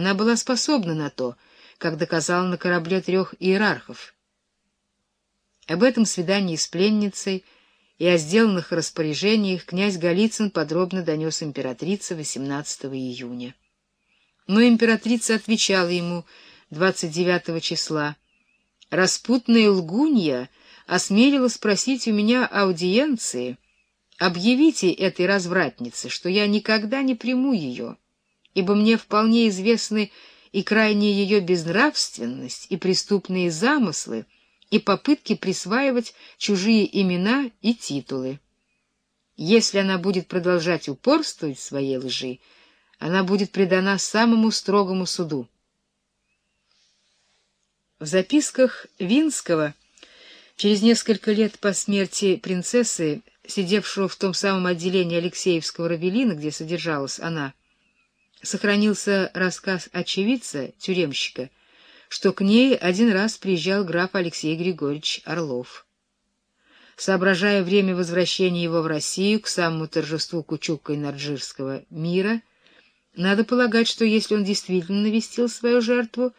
Она была способна на то, как доказала на корабле трех иерархов. Об этом свидании с пленницей и о сделанных распоряжениях князь Голицын подробно донес императрице 18 июня. Но императрица отвечала ему 29 числа. «Распутная лгунья осмелилась спросить у меня аудиенции. Объявите этой развратнице, что я никогда не приму ее, ибо мне вполне известны и крайняя ее безнравственность, и преступные замыслы, и попытки присваивать чужие имена и титулы. Если она будет продолжать упорствовать в своей лжи, она будет предана самому строгому суду. В записках Винского через несколько лет по смерти принцессы, сидевшего в том самом отделении Алексеевского Равелина, где содержалась она, сохранился рассказ очевидца, тюремщика, что к ней один раз приезжал граф Алексей Григорьевич Орлов. Соображая время возвращения его в Россию к самому торжеству Кучука и Нарджирского мира, надо полагать, что если он действительно навестил свою жертву,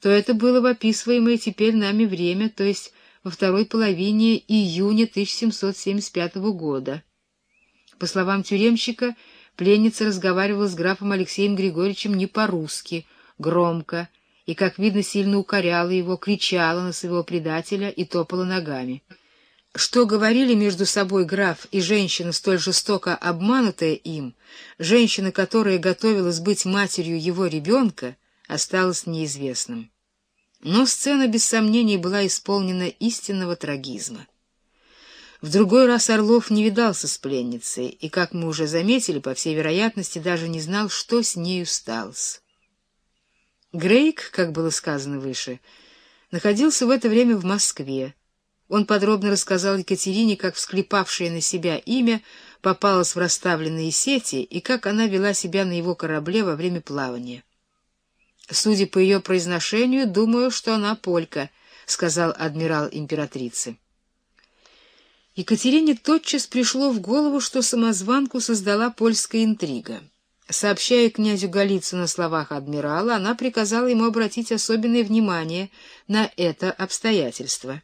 то это было в описываемое теперь нами время, то есть во второй половине июня 1775 года. По словам тюремщика, Пленница разговаривала с графом Алексеем Григорьевичем не по-русски, громко, и, как видно, сильно укоряла его, кричала на своего предателя и топала ногами. Что говорили между собой граф и женщина, столь жестоко обманутая им, женщина, которая готовилась быть матерью его ребенка, осталось неизвестным. Но сцена, без сомнений, была исполнена истинного трагизма. В другой раз Орлов не видался с пленницей, и, как мы уже заметили, по всей вероятности, даже не знал, что с нею сталось. Грейк, как было сказано выше, находился в это время в Москве. Он подробно рассказал Екатерине, как всклепавшее на себя имя попалось в расставленные сети и как она вела себя на его корабле во время плавания. «Судя по ее произношению, думаю, что она полька», — сказал адмирал императрицы. Екатерине тотчас пришло в голову, что самозванку создала польская интрига. Сообщая князю Голицыну на словах адмирала, она приказала ему обратить особенное внимание на это обстоятельство.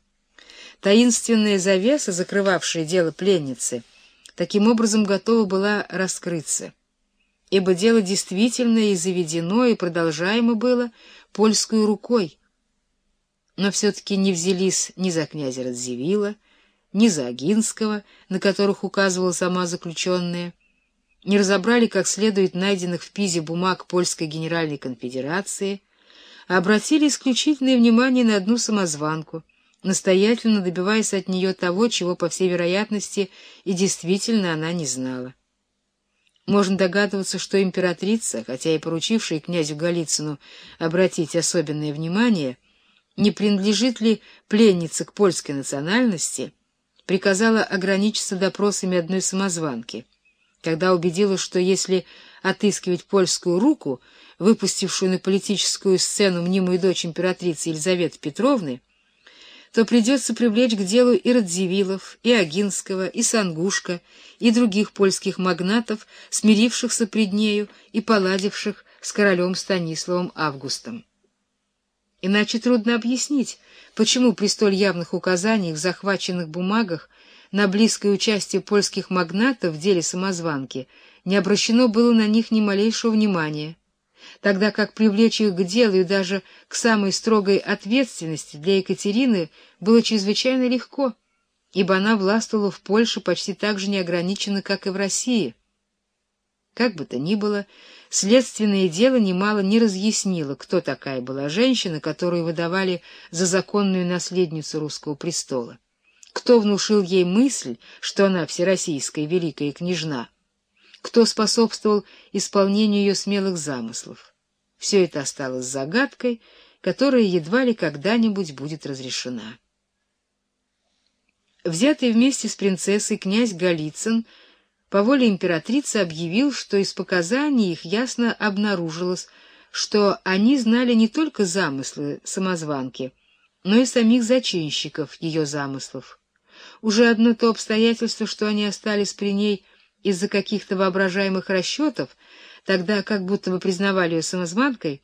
Таинственная завеса, закрывавшая дело пленницы, таким образом готова была раскрыться, ибо дело действительно и заведено, и продолжаемо было польской рукой. Но все-таки не взялись ни за князя Радзивилла, ни Загинского, на которых указывала сама заключенная, не разобрали как следует найденных в Пизе бумаг Польской Генеральной Конфедерации, а обратили исключительное внимание на одну самозванку, настоятельно добиваясь от нее того, чего, по всей вероятности, и действительно она не знала. Можно догадываться, что императрица, хотя и поручившая князю Голицыну обратить особенное внимание, не принадлежит ли пленница к польской национальности — приказала ограничиться допросами одной самозванки, когда убедилась, что если отыскивать польскую руку, выпустившую на политическую сцену мнимую дочь императрицы Елизаветы Петровны, то придется привлечь к делу и Радзивиллов, и Агинского, и Сангушка, и других польских магнатов, смирившихся пред нею и поладивших с королем Станиславом Августом. Иначе трудно объяснить, почему при столь явных указаниях в захваченных бумагах на близкое участие польских магнатов в деле самозванки не обращено было на них ни малейшего внимания, тогда как привлечь их к делу и даже к самой строгой ответственности для Екатерины было чрезвычайно легко, ибо она властвовала в Польше почти так же неограниченно, как и в России. Как бы то ни было, следственное дело немало не разъяснило, кто такая была женщина, которую выдавали за законную наследницу русского престола. Кто внушил ей мысль, что она всероссийская великая княжна? Кто способствовал исполнению ее смелых замыслов? Все это осталось загадкой, которая едва ли когда-нибудь будет разрешена. Взятый вместе с принцессой князь Голицын — по воле императрицы объявил, что из показаний их ясно обнаружилось, что они знали не только замыслы самозванки, но и самих зачинщиков ее замыслов. Уже одно то обстоятельство, что они остались при ней из-за каких-то воображаемых расчетов, тогда как будто бы признавали ее самозванкой,